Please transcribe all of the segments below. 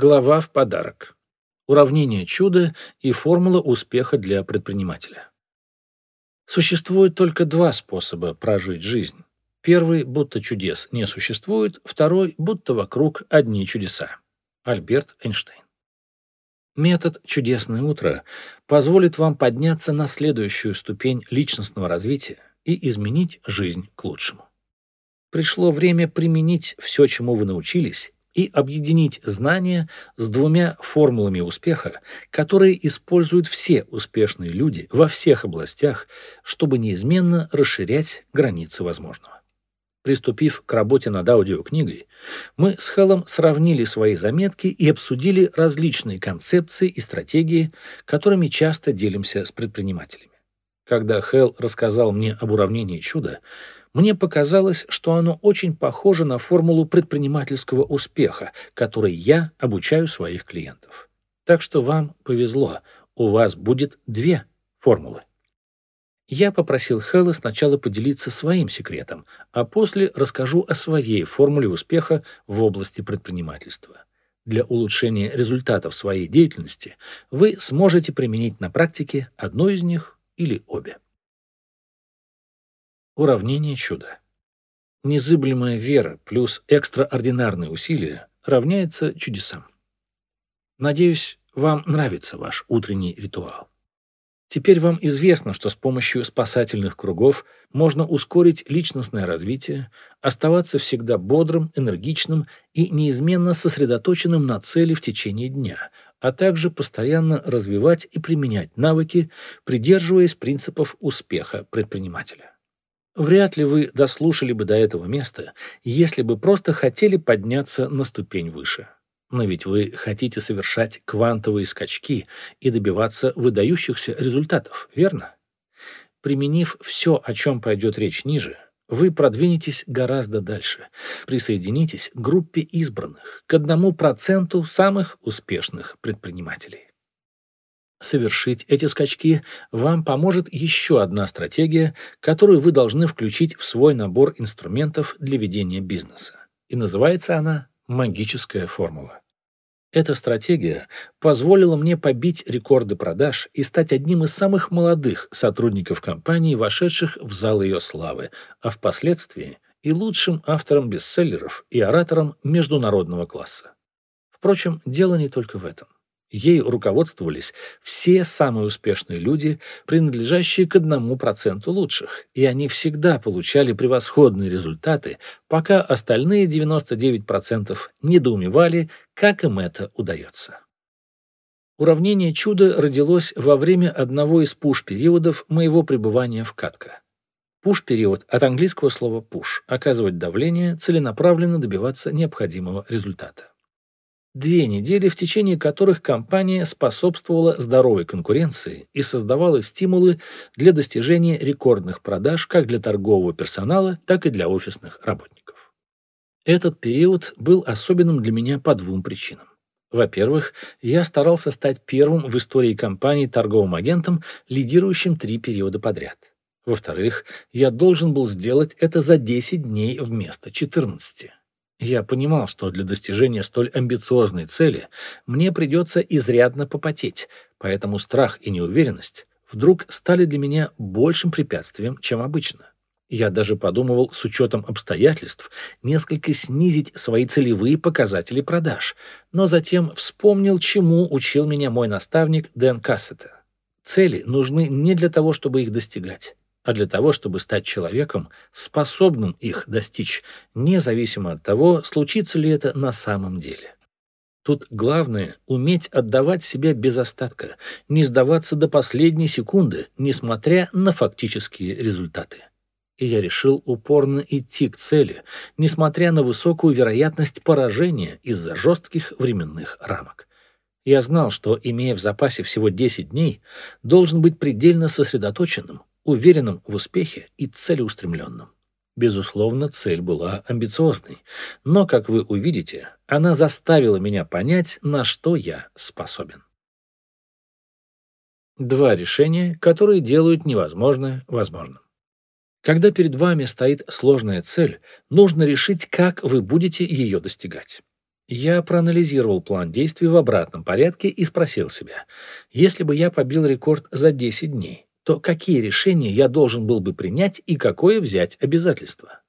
Глава в подарок. Уравнение чуда и формула успеха для предпринимателя. Существует только два способа прожить жизнь. Первый, будто чудес не существует, второй, будто вокруг одни чудеса. Альберт Эйнштейн. Метод «Чудесное утро» позволит вам подняться на следующую ступень личностного развития и изменить жизнь к лучшему. Пришло время применить все, чему вы научились, и объединить знания с двумя формулами успеха, которые используют все успешные люди во всех областях, чтобы неизменно расширять границы возможного. Приступив к работе над аудиокнигой, мы с Хеллом сравнили свои заметки и обсудили различные концепции и стратегии, которыми часто делимся с предпринимателями. Когда Хелл рассказал мне об уравнении чуда, мне показалось, что оно очень похоже на формулу предпринимательского успеха, которой я обучаю своих клиентов. Так что вам повезло, у вас будет две формулы. Я попросил Хэлла сначала поделиться своим секретом, а после расскажу о своей формуле успеха в области предпринимательства. Для улучшения результатов своей деятельности вы сможете применить на практике одну из них или обе. Уравнение чуда. Незыблемая вера плюс экстраординарные усилия равняется чудесам. Надеюсь, вам нравится ваш утренний ритуал. Теперь вам известно, что с помощью спасательных кругов можно ускорить личностное развитие, оставаться всегда бодрым, энергичным и неизменно сосредоточенным на цели в течение дня, а также постоянно развивать и применять навыки, придерживаясь принципов успеха предпринимателя. Вряд ли вы дослушали бы до этого места, если бы просто хотели подняться на ступень выше. Но ведь вы хотите совершать квантовые скачки и добиваться выдающихся результатов, верно? Применив все, о чем пойдет речь ниже, вы продвинетесь гораздо дальше, присоединитесь к группе избранных, к одному проценту самых успешных предпринимателей. Совершить эти скачки вам поможет еще одна стратегия, которую вы должны включить в свой набор инструментов для ведения бизнеса. И называется она «магическая формула». Эта стратегия позволила мне побить рекорды продаж и стать одним из самых молодых сотрудников компании, вошедших в зал ее славы, а впоследствии и лучшим автором бестселлеров и оратором международного класса. Впрочем, дело не только в этом. Ей руководствовались все самые успешные люди, принадлежащие к одному проценту лучших, и они всегда получали превосходные результаты, пока остальные 99% недоумевали, как им это удается. Уравнение чуда родилось во время одного из пуш-периодов моего пребывания в Катка. Пуш-период от английского слова push – оказывать давление, целенаправленно добиваться необходимого результата. Две недели, в течение которых компания способствовала здоровой конкуренции и создавала стимулы для достижения рекордных продаж как для торгового персонала, так и для офисных работников. Этот период был особенным для меня по двум причинам. Во-первых, я старался стать первым в истории компании торговым агентом, лидирующим три периода подряд. Во-вторых, я должен был сделать это за 10 дней вместо 14. Я понимал, что для достижения столь амбициозной цели мне придется изрядно попотеть, поэтому страх и неуверенность вдруг стали для меня большим препятствием, чем обычно. Я даже подумывал с учетом обстоятельств несколько снизить свои целевые показатели продаж, но затем вспомнил, чему учил меня мой наставник Дэн Кассета. Цели нужны не для того, чтобы их достигать, а для того, чтобы стать человеком, способным их достичь, независимо от того, случится ли это на самом деле. Тут главное — уметь отдавать себя без остатка, не сдаваться до последней секунды, несмотря на фактические результаты. И я решил упорно идти к цели, несмотря на высокую вероятность поражения из-за жестких временных рамок. Я знал, что, имея в запасе всего 10 дней, должен быть предельно сосредоточенным, уверенным в успехе и целеустремленным. Безусловно, цель была амбициозной, но, как вы увидите, она заставила меня понять, на что я способен. Два решения, которые делают невозможное возможным. Когда перед вами стоит сложная цель, нужно решить, как вы будете ее достигать. Я проанализировал план действий в обратном порядке и спросил себя, если бы я побил рекорд за 10 дней, то какие решения я должен был бы принять и какое взять обязательство?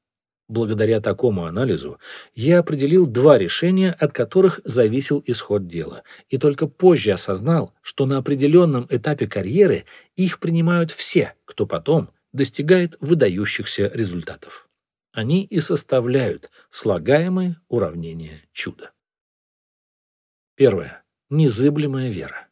Благодаря такому анализу я определил два решения, от которых зависел исход дела, и только позже осознал, что на определенном этапе карьеры их принимают все, кто потом достигает выдающихся результатов. Они и составляют слагаемые уравнения чуда. Первое. Незыблемая вера.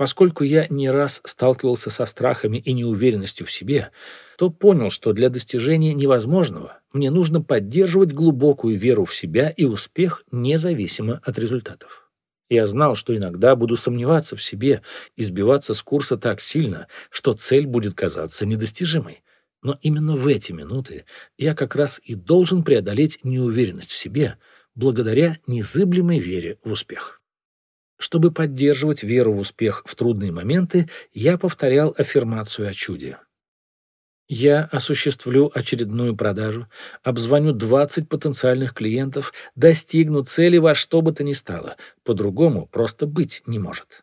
Поскольку я не раз сталкивался со страхами и неуверенностью в себе, то понял, что для достижения невозможного мне нужно поддерживать глубокую веру в себя и успех независимо от результатов. Я знал, что иногда буду сомневаться в себе и сбиваться с курса так сильно, что цель будет казаться недостижимой. Но именно в эти минуты я как раз и должен преодолеть неуверенность в себе благодаря незыблемой вере в успех. Чтобы поддерживать веру в успех в трудные моменты, я повторял аффирмацию о чуде. Я осуществлю очередную продажу, обзвоню 20 потенциальных клиентов, достигну цели во что бы то ни стало. По-другому просто быть не может.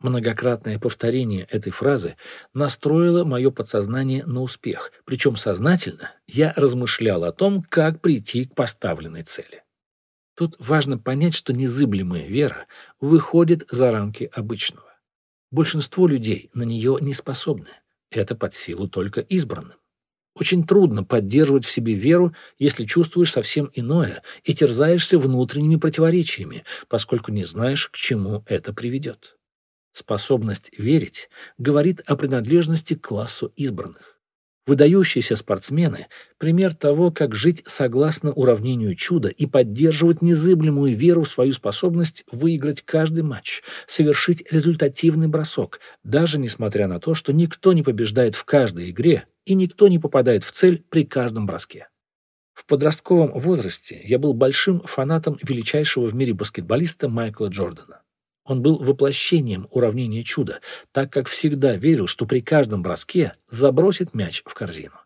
Многократное повторение этой фразы настроило мое подсознание на успех, причем сознательно я размышлял о том, как прийти к поставленной цели. Тут важно понять, что незыблемая вера выходит за рамки обычного. Большинство людей на нее не способны. Это под силу только избранным. Очень трудно поддерживать в себе веру, если чувствуешь совсем иное и терзаешься внутренними противоречиями, поскольку не знаешь, к чему это приведет. Способность верить говорит о принадлежности к классу избранных. Выдающиеся спортсмены – пример того, как жить согласно уравнению чуда и поддерживать незыблемую веру в свою способность выиграть каждый матч, совершить результативный бросок, даже несмотря на то, что никто не побеждает в каждой игре и никто не попадает в цель при каждом броске. В подростковом возрасте я был большим фанатом величайшего в мире баскетболиста Майкла Джордана. Он был воплощением уравнения чуда, так как всегда верил, что при каждом броске забросит мяч в корзину.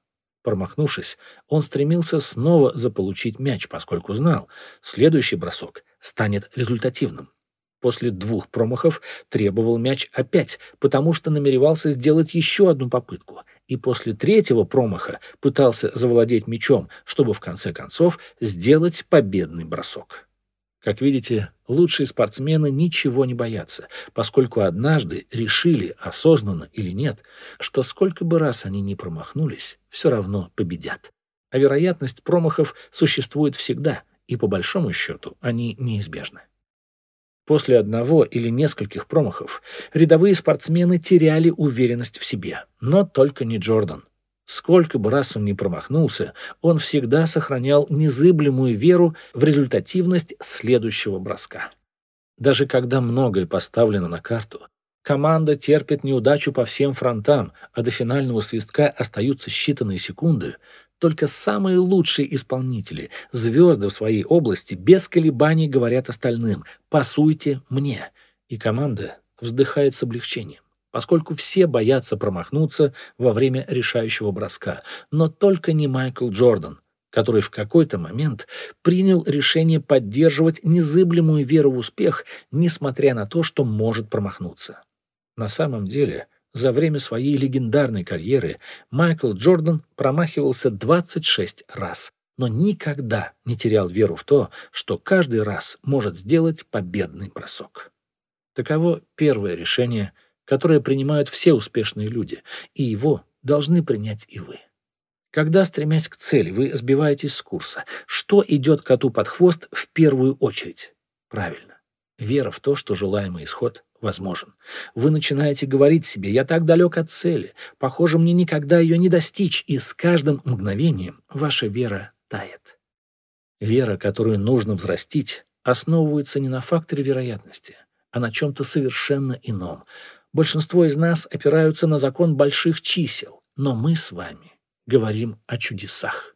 Промахнувшись, он стремился снова заполучить мяч, поскольку знал, следующий бросок станет результативным. После двух промахов требовал мяч опять, потому что намеревался сделать еще одну попытку. И после третьего промаха пытался завладеть мячом, чтобы в конце концов сделать победный бросок. Как видите, лучшие спортсмены ничего не боятся, поскольку однажды решили, осознанно или нет, что сколько бы раз они ни промахнулись, все равно победят. А вероятность промахов существует всегда, и по большому счету они неизбежны. После одного или нескольких промахов рядовые спортсмены теряли уверенность в себе, но только не Джордан. Сколько бы раз он ни промахнулся, он всегда сохранял незыблемую веру в результативность следующего броска. Даже когда многое поставлено на карту, команда терпит неудачу по всем фронтам, а до финального свистка остаются считанные секунды, только самые лучшие исполнители, звезды в своей области, без колебаний говорят остальным «пасуйте мне», и команда вздыхает с облегчением поскольку все боятся промахнуться во время решающего броска, но только не Майкл Джордан, который в какой-то момент принял решение поддерживать незыблемую веру в успех, несмотря на то, что может промахнуться. На самом деле, за время своей легендарной карьеры Майкл Джордан промахивался 26 раз, но никогда не терял веру в то, что каждый раз может сделать победный бросок. Таково первое решение – которое принимают все успешные люди, и его должны принять и вы. Когда, стремясь к цели, вы сбиваетесь с курса, что идет коту под хвост в первую очередь? Правильно. Вера в то, что желаемый исход возможен. Вы начинаете говорить себе «я так далек от цели, похоже, мне никогда ее не достичь», и с каждым мгновением ваша вера тает. Вера, которую нужно взрастить, основывается не на факторе вероятности, а на чем-то совершенно ином, Большинство из нас опираются на закон больших чисел, но мы с вами говорим о чудесах.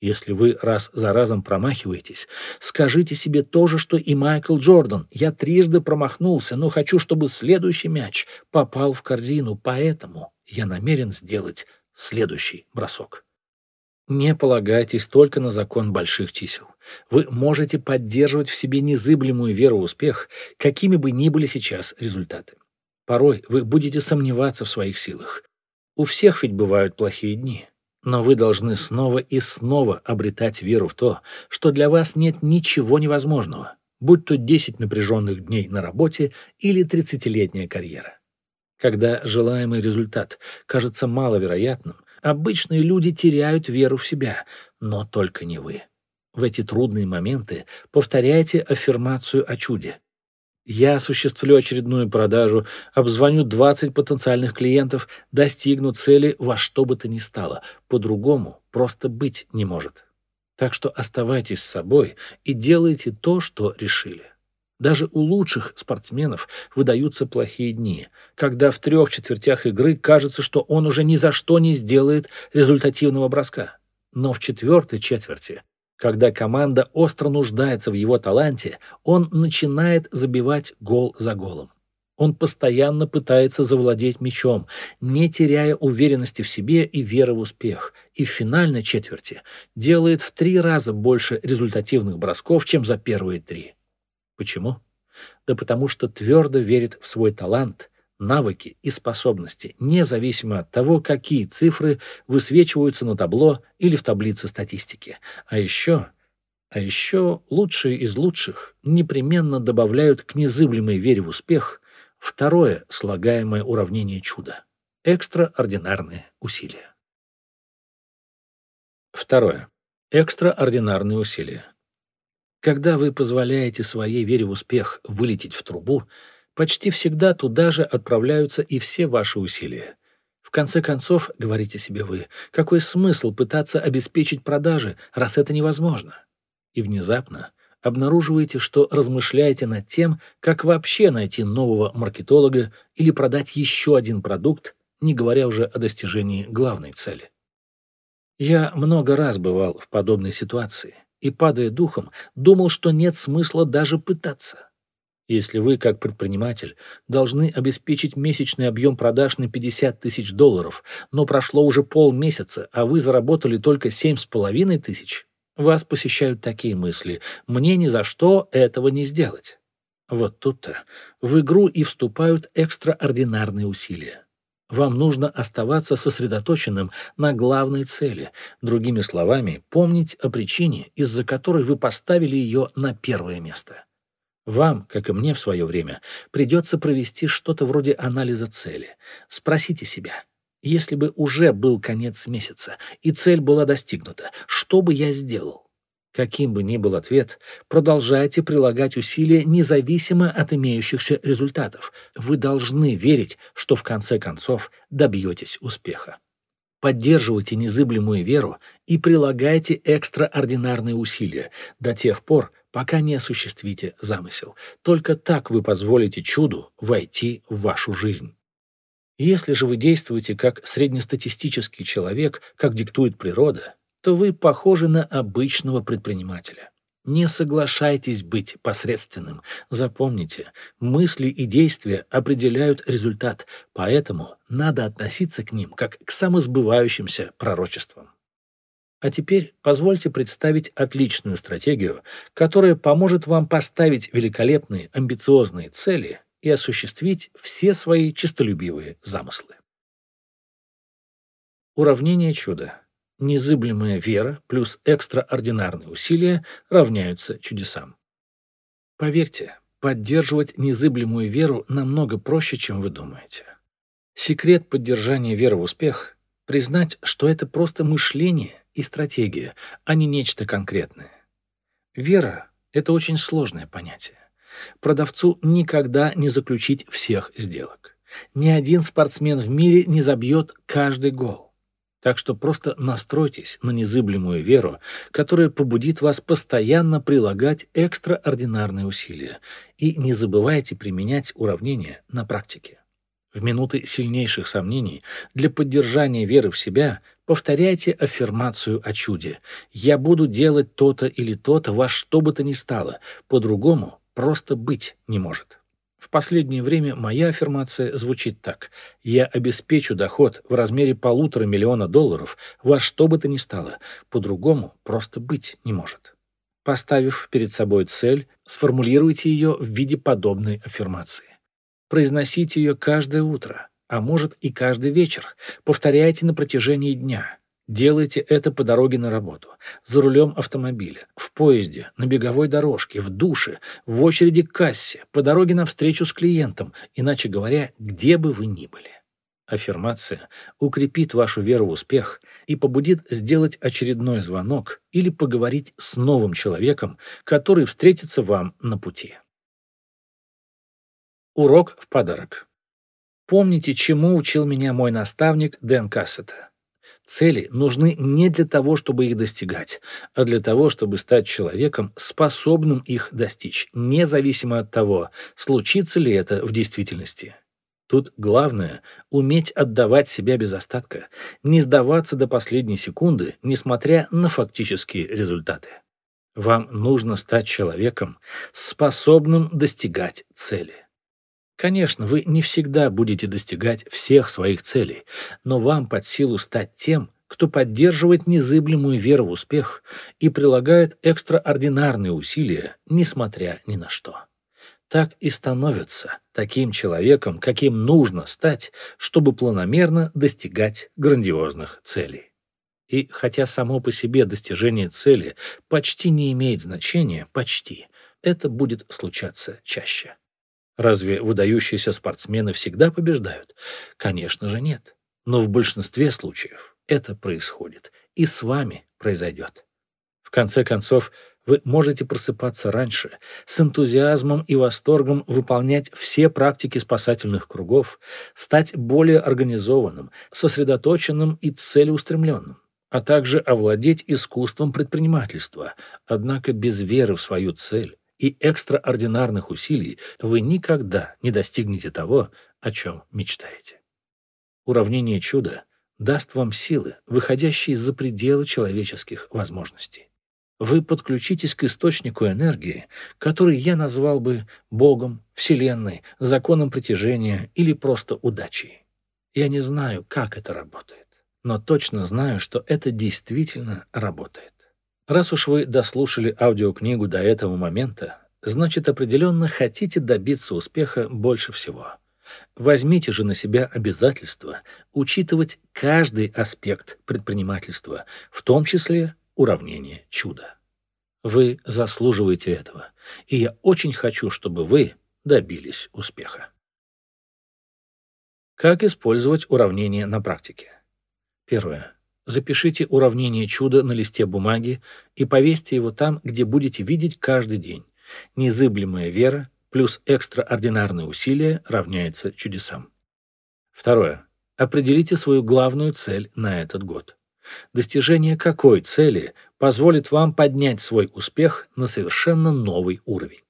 Если вы раз за разом промахиваетесь, скажите себе то же, что и Майкл Джордан. Я трижды промахнулся, но хочу, чтобы следующий мяч попал в корзину, поэтому я намерен сделать следующий бросок. Не полагайтесь только на закон больших чисел. Вы можете поддерживать в себе незыблемую веру в успех, какими бы ни были сейчас результаты. Порой вы будете сомневаться в своих силах. У всех ведь бывают плохие дни. Но вы должны снова и снова обретать веру в то, что для вас нет ничего невозможного, будь то 10 напряженных дней на работе или 30-летняя карьера. Когда желаемый результат кажется маловероятным, Обычные люди теряют веру в себя, но только не вы. В эти трудные моменты повторяйте аффирмацию о чуде. Я осуществлю очередную продажу, обзвоню 20 потенциальных клиентов, достигну цели во что бы то ни стало. По-другому просто быть не может. Так что оставайтесь с собой и делайте то, что решили. Даже у лучших спортсменов выдаются плохие дни, когда в трех четвертях игры кажется, что он уже ни за что не сделает результативного броска. Но в четвертой четверти, когда команда остро нуждается в его таланте, он начинает забивать гол за голом. Он постоянно пытается завладеть мячом, не теряя уверенности в себе и веры в успех, и в финальной четверти делает в три раза больше результативных бросков, чем за первые три. Почему? Да потому что твердо верит в свой талант, навыки и способности, независимо от того, какие цифры высвечиваются на табло или в таблице статистики. А еще, а еще лучшие из лучших непременно добавляют к незыблемой вере в успех второе слагаемое уравнение чуда – экстраординарные усилия. Второе. Экстраординарные усилия. Когда вы позволяете своей вере в успех вылететь в трубу, почти всегда туда же отправляются и все ваши усилия. В конце концов, говорите себе вы, какой смысл пытаться обеспечить продажи, раз это невозможно? И внезапно обнаруживаете, что размышляете над тем, как вообще найти нового маркетолога или продать еще один продукт, не говоря уже о достижении главной цели. Я много раз бывал в подобной ситуации – и, падая духом, думал, что нет смысла даже пытаться. Если вы, как предприниматель, должны обеспечить месячный объем продаж на 50 тысяч долларов, но прошло уже полмесяца, а вы заработали только 7,5 тысяч, вас посещают такие мысли «мне ни за что этого не сделать». Вот тут-то в игру и вступают экстраординарные усилия. Вам нужно оставаться сосредоточенным на главной цели, другими словами, помнить о причине, из-за которой вы поставили ее на первое место. Вам, как и мне в свое время, придется провести что-то вроде анализа цели. Спросите себя, если бы уже был конец месяца и цель была достигнута, что бы я сделал? Каким бы ни был ответ, продолжайте прилагать усилия независимо от имеющихся результатов. Вы должны верить, что в конце концов добьетесь успеха. Поддерживайте незыблемую веру и прилагайте экстраординарные усилия до тех пор, пока не осуществите замысел. Только так вы позволите чуду войти в вашу жизнь. Если же вы действуете как среднестатистический человек, как диктует природа, то вы похожи на обычного предпринимателя. Не соглашайтесь быть посредственным. Запомните, мысли и действия определяют результат, поэтому надо относиться к ним как к самосбывающимся пророчествам. А теперь позвольте представить отличную стратегию, которая поможет вам поставить великолепные амбициозные цели и осуществить все свои честолюбивые замыслы. Уравнение чуда незыблемая вера плюс экстраординарные усилия равняются чудесам. Поверьте, поддерживать незыблемую веру намного проще, чем вы думаете. Секрет поддержания веры в успех — признать, что это просто мышление и стратегия, а не нечто конкретное. Вера — это очень сложное понятие. Продавцу никогда не заключить всех сделок. Ни один спортсмен в мире не забьет каждый гол. Так что просто настройтесь на незыблемую веру, которая побудит вас постоянно прилагать экстраординарные усилия, и не забывайте применять уравнения на практике. В минуты сильнейших сомнений для поддержания веры в себя повторяйте аффирмацию о чуде. «Я буду делать то-то или то-то во что бы то ни стало, по-другому просто быть не может». В последнее время моя аффирмация звучит так. «Я обеспечу доход в размере полутора миллиона долларов во что бы то ни стало. По-другому просто быть не может». Поставив перед собой цель, сформулируйте ее в виде подобной аффирмации. Произносите ее каждое утро, а может и каждый вечер. Повторяйте на протяжении дня. Делайте это по дороге на работу, за рулем автомобиля, в поезде, на беговой дорожке, в душе, в очереди к кассе, по дороге на встречу с клиентом, иначе говоря, где бы вы ни были. Аффирмация укрепит вашу веру в успех и побудит сделать очередной звонок или поговорить с новым человеком, который встретится вам на пути. Урок в подарок. Помните, чему учил меня мой наставник Дэн Кассета. Цели нужны не для того, чтобы их достигать, а для того, чтобы стать человеком, способным их достичь, независимо от того, случится ли это в действительности. Тут главное — уметь отдавать себя без остатка, не сдаваться до последней секунды, несмотря на фактические результаты. Вам нужно стать человеком, способным достигать цели. Конечно, вы не всегда будете достигать всех своих целей, но вам под силу стать тем, кто поддерживает незыблемую веру в успех и прилагает экстраординарные усилия, несмотря ни на что. Так и становится таким человеком, каким нужно стать, чтобы планомерно достигать грандиозных целей. И хотя само по себе достижение цели почти не имеет значения, почти, это будет случаться чаще. Разве выдающиеся спортсмены всегда побеждают? Конечно же нет. Но в большинстве случаев это происходит. И с вами произойдет. В конце концов, вы можете просыпаться раньше, с энтузиазмом и восторгом выполнять все практики спасательных кругов, стать более организованным, сосредоточенным и целеустремленным, а также овладеть искусством предпринимательства, однако без веры в свою цель, и экстраординарных усилий вы никогда не достигнете того, о чем мечтаете. Уравнение чуда даст вам силы, выходящие за пределы человеческих возможностей. Вы подключитесь к источнику энергии, который я назвал бы Богом, Вселенной, законом притяжения или просто удачей. Я не знаю, как это работает, но точно знаю, что это действительно работает. Раз уж вы дослушали аудиокнигу до этого момента, значит, определенно хотите добиться успеха больше всего. Возьмите же на себя обязательство учитывать каждый аспект предпринимательства, в том числе уравнение чуда. Вы заслуживаете этого, и я очень хочу, чтобы вы добились успеха. Как использовать уравнение на практике? Первое. Запишите уравнение чуда на листе бумаги и повесьте его там, где будете видеть каждый день. Незыблемая вера плюс экстраординарные усилия равняется чудесам. Второе. Определите свою главную цель на этот год. Достижение какой цели позволит вам поднять свой успех на совершенно новый уровень.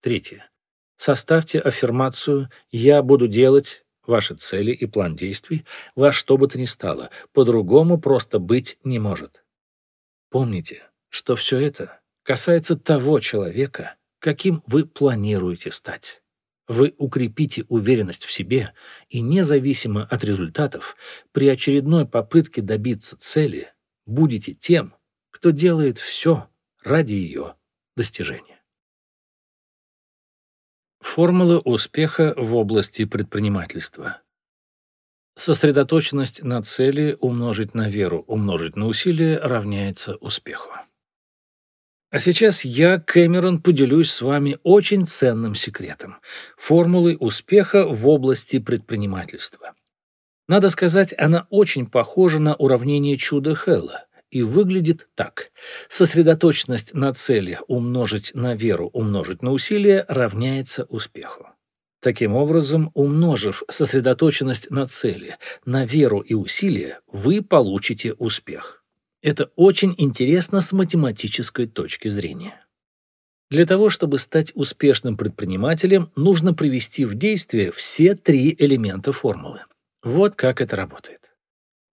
Третье. Составьте аффирмацию «Я буду делать ваши цели и план действий во что бы то ни стало. По-другому просто быть не может. Помните, что все это касается того человека, каким вы планируете стать. Вы укрепите уверенность в себе и, независимо от результатов, при очередной попытке добиться цели будете тем, кто делает все ради ее достижения. Формула успеха в области предпринимательства. Сосредоточенность на цели умножить на веру, умножить на усилие равняется успеху. А сейчас я, Кэмерон, поделюсь с вами очень ценным секретом – формулой успеха в области предпринимательства. Надо сказать, она очень похожа на уравнение чуда Хэлла и выглядит так. Сосредоточенность на цели умножить на веру умножить на усилие равняется успеху. Таким образом, умножив сосредоточенность на цели, на веру и усилия, вы получите успех. Это очень интересно с математической точки зрения. Для того, чтобы стать успешным предпринимателем, нужно привести в действие все три элемента формулы. Вот как это работает.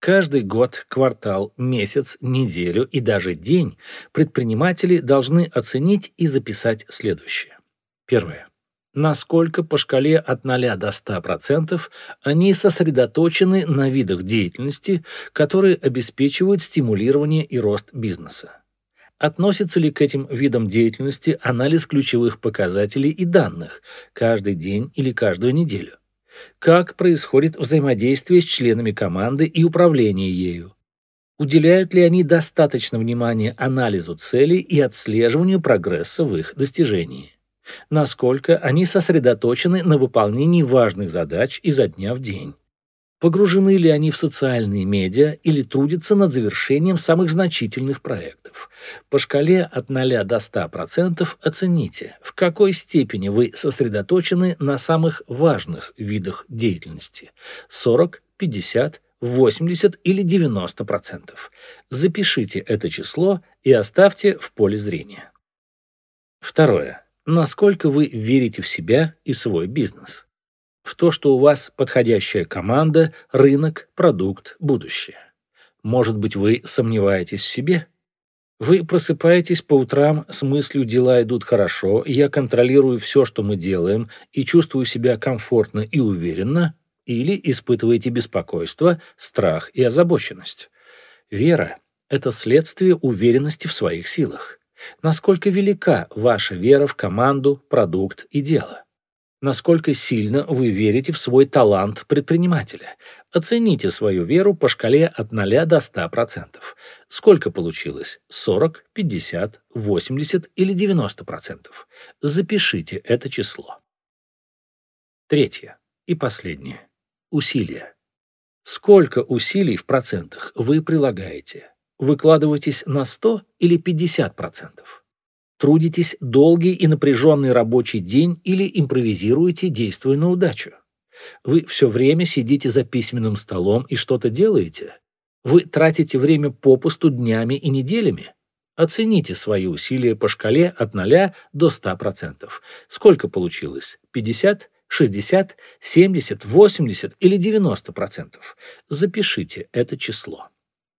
Каждый год, квартал, месяц, неделю и даже день предприниматели должны оценить и записать следующее. Первое. насколько по шкале от 0 до 100% они сосредоточены на видах деятельности, которые обеспечивают стимулирование и рост бизнеса. Относится ли к этим видам деятельности анализ ключевых показателей и данных каждый день или каждую неделю? Как происходит взаимодействие с членами команды и управление ею? Уделяют ли они достаточно внимания анализу целей и отслеживанию прогресса в их достижении? Насколько они сосредоточены на выполнении важных задач изо дня в день? Погружены ли они в социальные медиа или трудятся над завершением самых значительных проектов? По шкале от 0 до 100% оцените, в какой степени вы сосредоточены на самых важных видах деятельности – 40, 50, 80 или 90%. Запишите это число и оставьте в поле зрения. Второе. Насколько вы верите в себя и свой бизнес? В то, что у вас подходящая команда, рынок, продукт, будущее. Может быть, вы сомневаетесь в себе? Вы просыпаетесь по утрам с мыслью «дела идут хорошо, я контролирую все, что мы делаем, и чувствую себя комфортно и уверенно», или испытываете беспокойство, страх и озабоченность. Вера – это следствие уверенности в своих силах. Насколько велика ваша вера в команду, продукт и дело? Насколько сильно вы верите в свой талант предпринимателя? Оцените свою веру по шкале от 0 до 100%. Сколько получилось? 40, 50, 80 или 90%? Запишите это число. Третье и последнее усилия. Сколько усилий в процентах вы прилагаете? Выкладываетесь на 100 или 50%? Трудитесь долгий и напряженный рабочий день или импровизируете, действуя на удачу? Вы все время сидите за письменным столом и что-то делаете? Вы тратите время попусту днями и неделями? Оцените свои усилия по шкале от 0 до 100%. Сколько получилось? 50, 60, 70, 80 или 90 процентов. Запишите это число.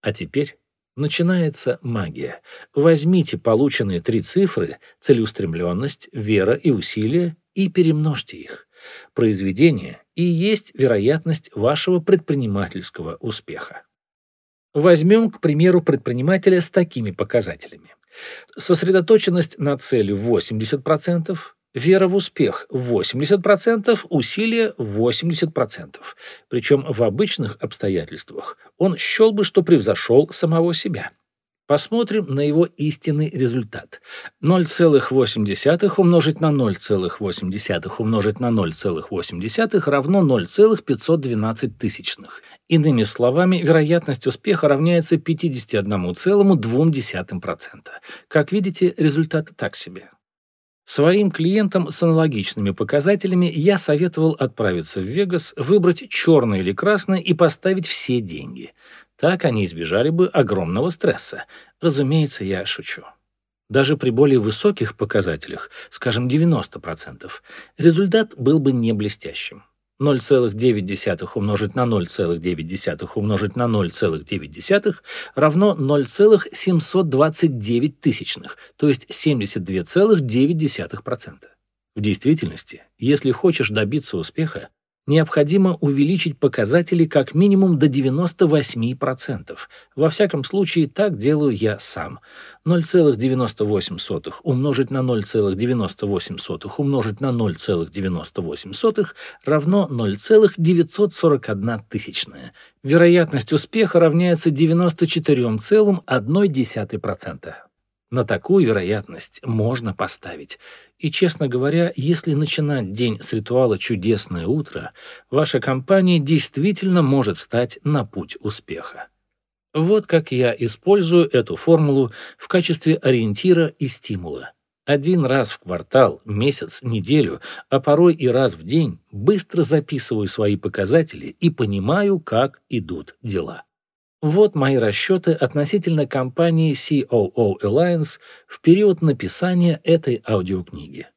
А теперь начинается магия. Возьмите полученные три цифры – целеустремленность, вера и усилия – и перемножьте их. Произведение и есть вероятность вашего предпринимательского успеха. Возьмем, к примеру, предпринимателя с такими показателями. Сосредоточенность на цели 80%, Вера в успех – 80%, усилия – 80%. Причем в обычных обстоятельствах он счел бы, что превзошел самого себя. Посмотрим на его истинный результат. 0,8 умножить на 0,8 умножить на 0,8 равно 0,512 тысячных. Иными словами, вероятность успеха равняется 51,2%. Как видите, результат так себе. Своим клиентам с аналогичными показателями я советовал отправиться в Вегас, выбрать черное или красное и поставить все деньги. Так они избежали бы огромного стресса. Разумеется, я шучу. Даже при более высоких показателях, скажем, 90%, результат был бы не блестящим. 0,9 умножить на 0,9 умножить на 0,9 равно 0,729 тысячных, то есть 72,9%. В действительности, если хочешь добиться успеха, необходимо увеличить показатели как минимум до 98%. Во всяком случае, так делаю я сам. 0,98 умножить на 0,98 умножить на 0,98 равно 0,941 тысячная. Вероятность успеха равняется 94,1%. На такую вероятность можно поставить. И, честно говоря, если начинать день с ритуала «Чудесное утро», ваша компания действительно может стать на путь успеха. Вот как я использую эту формулу в качестве ориентира и стимула. Один раз в квартал, месяц, неделю, а порой и раз в день быстро записываю свои показатели и понимаю, как идут дела. Вот мои расчеты относительно компании COO Alliance в период написания этой аудиокниги.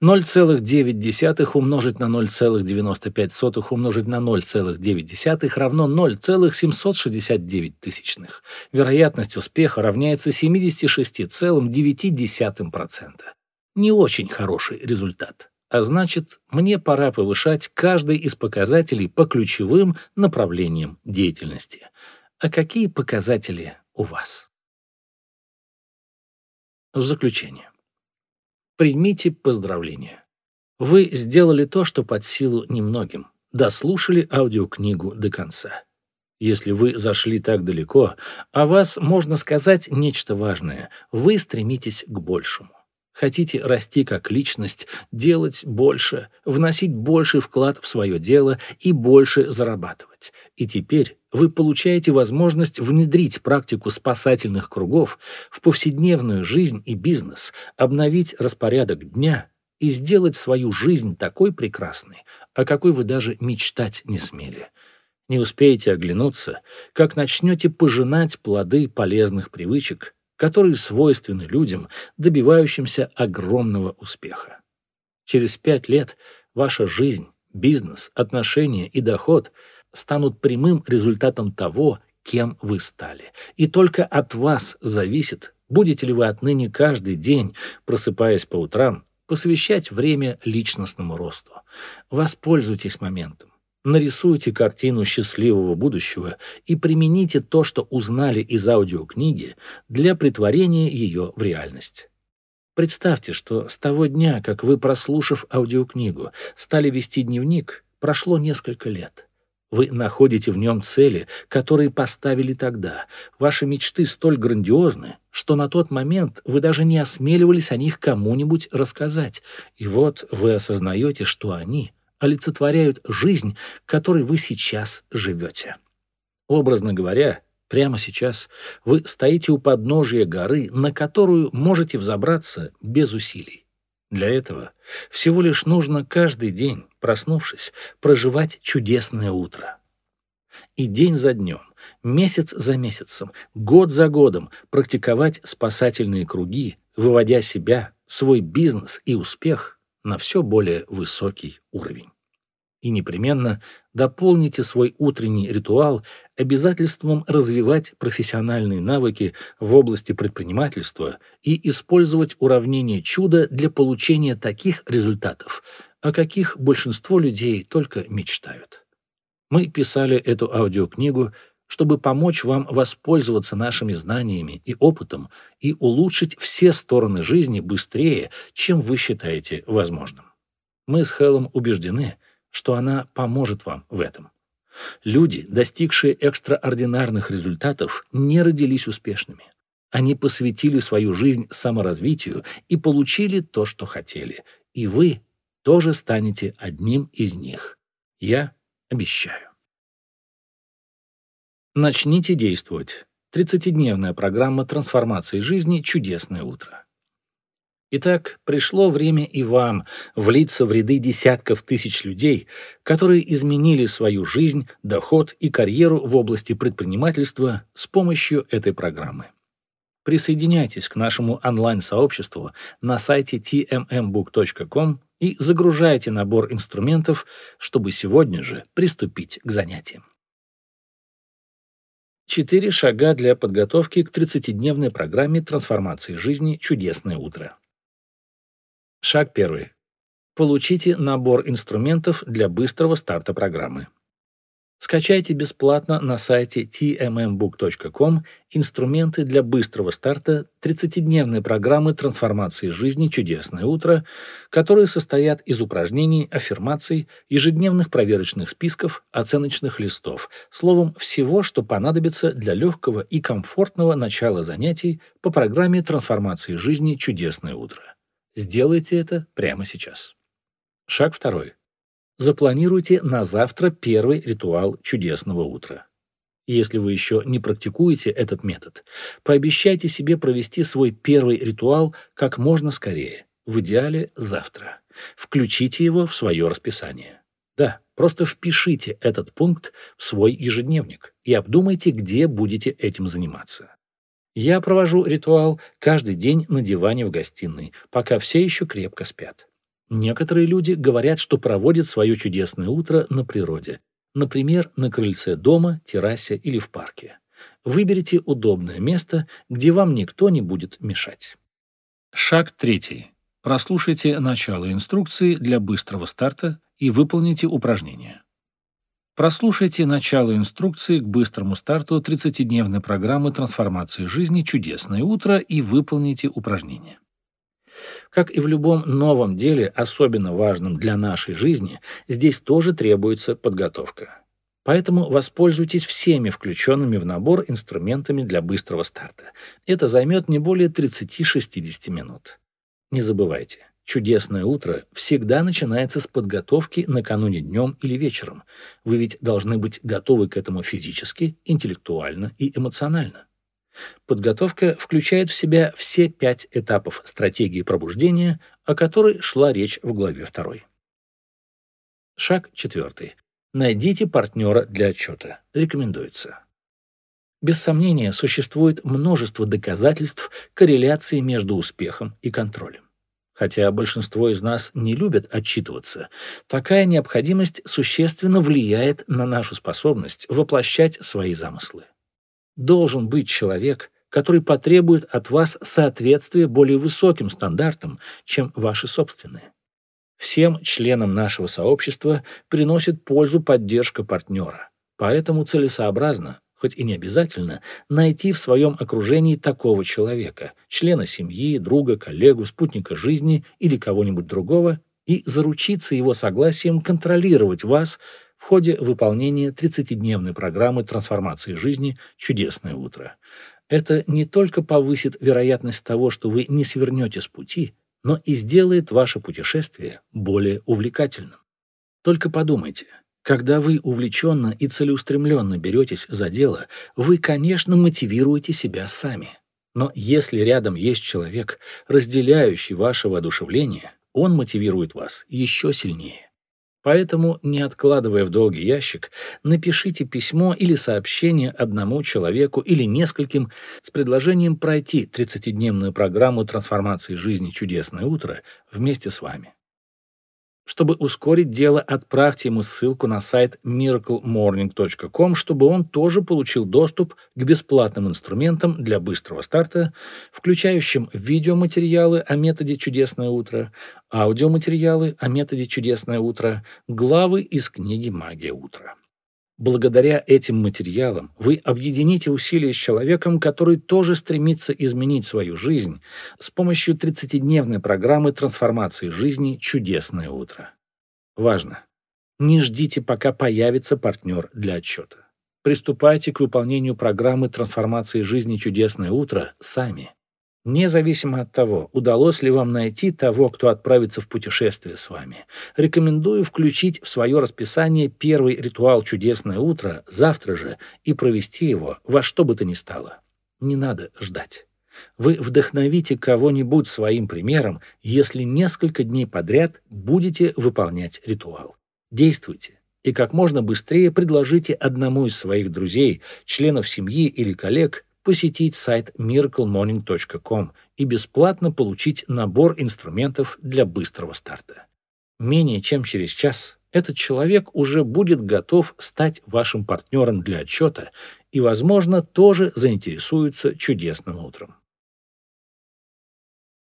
0,9 умножить на 0,95 умножить на 0,9 равно 0,769 тысячных. Вероятность успеха равняется 76,9%. Не очень хороший результат. а значит, мне пора повышать каждый из показателей по ключевым направлениям деятельности. А какие показатели у вас? В заключение. Примите поздравления. Вы сделали то, что под силу немногим. Дослушали аудиокнигу до конца. Если вы зашли так далеко, о вас можно сказать нечто важное. Вы стремитесь к большему. Хотите расти как личность, делать больше, вносить больший вклад в свое дело и больше зарабатывать. И теперь вы получаете возможность внедрить практику спасательных кругов в повседневную жизнь и бизнес, обновить распорядок дня и сделать свою жизнь такой прекрасной, о какой вы даже мечтать не смели. Не успеете оглянуться, как начнете пожинать плоды полезных привычек, которые свойственны людям, добивающимся огромного успеха. Через пять лет ваша жизнь, бизнес, отношения и доход станут прямым результатом того, кем вы стали. И только от вас зависит, будете ли вы отныне каждый день, просыпаясь по утрам, посвящать время личностному росту. Воспользуйтесь моментом. Нарисуйте картину счастливого будущего и примените то, что узнали из аудиокниги, для притворения ее в реальность. Представьте, что с того дня, как вы, прослушав аудиокнигу, стали вести дневник, прошло несколько лет. Вы находите в нем цели, которые поставили тогда. Ваши мечты столь грандиозны, что на тот момент вы даже не осмеливались о них кому-нибудь рассказать. И вот вы осознаете, что они — олицетворяют жизнь, которой вы сейчас живете. Образно говоря, прямо сейчас вы стоите у подножия горы, на которую можете взобраться без усилий. Для этого всего лишь нужно каждый день, проснувшись, проживать чудесное утро. И день за днем, месяц за месяцем, год за годом практиковать спасательные круги, выводя себя, свой бизнес и успех на все более высокий уровень. И непременно дополните свой утренний ритуал обязательством развивать профессиональные навыки в области предпринимательства и использовать уравнение чуда для получения таких результатов, о каких большинство людей только мечтают. Мы писали эту аудиокнигу чтобы помочь вам воспользоваться нашими знаниями и опытом и улучшить все стороны жизни быстрее, чем вы считаете возможным. Мы с Хеллом убеждены, что она поможет вам в этом. Люди, достигшие экстраординарных результатов, не родились успешными. Они посвятили свою жизнь саморазвитию и получили то, что хотели. И вы тоже станете одним из них. Я обещаю. Начните действовать. 30-дневная программа трансформации жизни «Чудесное утро». Итак, пришло время и вам влиться в ряды десятков тысяч людей, которые изменили свою жизнь, доход и карьеру в области предпринимательства с помощью этой программы. Присоединяйтесь к нашему онлайн-сообществу на сайте tmmbook.com и загружайте набор инструментов, чтобы сегодня же приступить к занятиям. Четыре шага для подготовки к 30-дневной программе трансформации жизни «Чудесное утро». Шаг первый. Получите набор инструментов для быстрого старта программы. Скачайте бесплатно на сайте tmmbook.com инструменты для быстрого старта 30-дневной программы трансформации жизни «Чудесное утро», которые состоят из упражнений, аффирмаций, ежедневных проверочных списков, оценочных листов, словом, всего, что понадобится для легкого и комфортного начала занятий по программе трансформации жизни «Чудесное утро». Сделайте это прямо сейчас. Шаг второй. Запланируйте на завтра первый ритуал чудесного утра. Если вы еще не практикуете этот метод, пообещайте себе провести свой первый ритуал как можно скорее, в идеале завтра. Включите его в свое расписание. Да, просто впишите этот пункт в свой ежедневник и обдумайте, где будете этим заниматься. Я провожу ритуал каждый день на диване в гостиной, пока все еще крепко спят. Некоторые люди говорят, что проводят свое чудесное утро на природе, например, на крыльце дома, террасе или в парке. Выберите удобное место, где вам никто не будет мешать. Шаг третий. Прослушайте начало инструкции для быстрого старта и выполните упражнение. Прослушайте начало инструкции к быстрому старту 30-дневной программы трансформации жизни «Чудесное утро» и выполните упражнение. Как и в любом новом деле, особенно важном для нашей жизни, здесь тоже требуется подготовка. Поэтому воспользуйтесь всеми включенными в набор инструментами для быстрого старта. Это займет не более 30-60 минут. Не забывайте, чудесное утро всегда начинается с подготовки накануне днем или вечером. Вы ведь должны быть готовы к этому физически, интеллектуально и эмоционально. Подготовка включает в себя все пять этапов стратегии пробуждения, о которой шла речь в главе 2. Шаг 4. Найдите партнера для отчета. Рекомендуется. Без сомнения, существует множество доказательств корреляции между успехом и контролем. Хотя большинство из нас не любят отчитываться, такая необходимость существенно влияет на нашу способность воплощать свои замыслы. Должен быть человек, который потребует от вас соответствия более высоким стандартам, чем ваши собственные. Всем членам нашего сообщества приносит пользу поддержка партнера, поэтому целесообразно хоть и не обязательно, найти в своем окружении такого человека, члена семьи, друга, коллегу, спутника жизни или кого-нибудь другого, и заручиться его согласием контролировать вас в ходе выполнения 30-дневной программы трансформации жизни «Чудесное утро». Это не только повысит вероятность того, что вы не свернете с пути, но и сделает ваше путешествие более увлекательным. Только подумайте, когда вы увлеченно и целеустремленно беретесь за дело, вы, конечно, мотивируете себя сами. Но если рядом есть человек, разделяющий ваше воодушевление, он мотивирует вас еще сильнее. Поэтому, не откладывая в долгий ящик, напишите письмо или сообщение одному человеку или нескольким с предложением пройти 30-дневную программу трансформации жизни «Чудесное утро» вместе с вами. Чтобы ускорить дело, отправьте ему ссылку на сайт miraclemorning.com, чтобы он тоже получил доступ к бесплатным инструментам для быстрого старта, включающим видеоматериалы о методе «Чудесное утро», аудиоматериалы о методе «Чудесное утро», главы из книги «Магия утра». Благодаря этим материалам вы объедините усилия с человеком, который тоже стремится изменить свою жизнь с помощью 30-дневной программы трансформации жизни «Чудесное утро». Важно! Не ждите, пока появится партнер для отчета. Приступайте к выполнению программы трансформации жизни «Чудесное утро» сами. Независимо от того, удалось ли вам найти того, кто отправится в путешествие с вами, рекомендую включить в свое расписание первый ритуал «Чудесное утро» завтра же и провести его во что бы то ни стало. Не надо ждать. Вы вдохновите кого-нибудь своим примером, если несколько дней подряд будете выполнять ритуал. Действуйте и как можно быстрее предложите одному из своих друзей, членов семьи или коллег посетить сайт miraclemorning.com и бесплатно получить набор инструментов для быстрого старта. Менее чем через час этот человек уже будет готов стать вашим партнером для отчета и, возможно, тоже заинтересуется чудесным утром.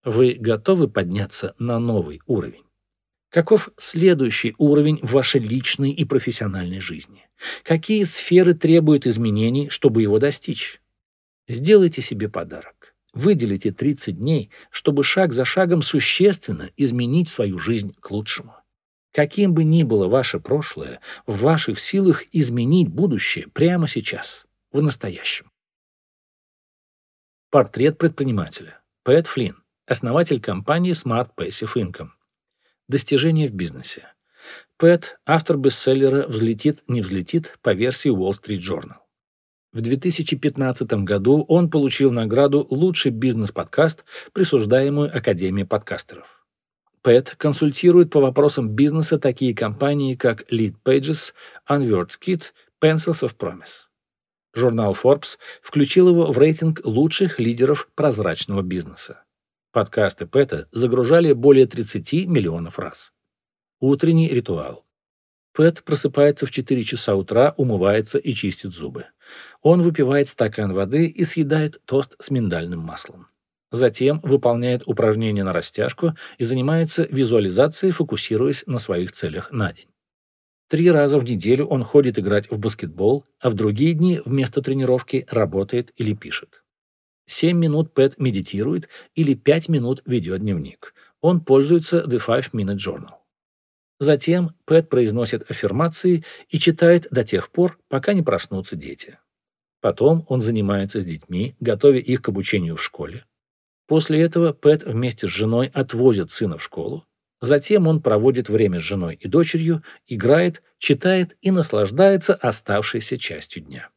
Вы готовы подняться на новый уровень? Каков следующий уровень в вашей личной и профессиональной жизни? Какие сферы требуют изменений, чтобы его достичь? Сделайте себе подарок. Выделите 30 дней, чтобы шаг за шагом существенно изменить свою жизнь к лучшему. Каким бы ни было ваше прошлое, в ваших силах изменить будущее прямо сейчас, в настоящем. Портрет предпринимателя. Пэт Флинн, основатель компании Smart Passive Income. Достижения в бизнесе. Пэт, автор бестселлера «Взлетит, не взлетит» по версии Wall Street Journal. В 2015 году он получил награду «Лучший бизнес-подкаст», присуждаемую Академией подкастеров. Пэт консультирует по вопросам бизнеса такие компании, как Lead Pages, Unword Kit, Pencils of Promise. Журнал Forbes включил его в рейтинг лучших лидеров прозрачного бизнеса. Подкасты Пэта загружали более 30 миллионов раз. Утренний ритуал. Пэт просыпается в 4 часа утра, умывается и чистит зубы. Он выпивает стакан воды и съедает тост с миндальным маслом. Затем выполняет упражнения на растяжку и занимается визуализацией, фокусируясь на своих целях на день. Три раза в неделю он ходит играть в баскетбол, а в другие дни вместо тренировки работает или пишет. Семь минут Пэт медитирует или пять минут ведет дневник. Он пользуется The Five Minute Journal. Затем Пэт произносит аффирмации и читает до тех пор, пока не проснутся дети. Потом он занимается с детьми, готовя их к обучению в школе. После этого Пэт вместе с женой отвозит сына в школу. Затем он проводит время с женой и дочерью, играет, читает и наслаждается оставшейся частью дня.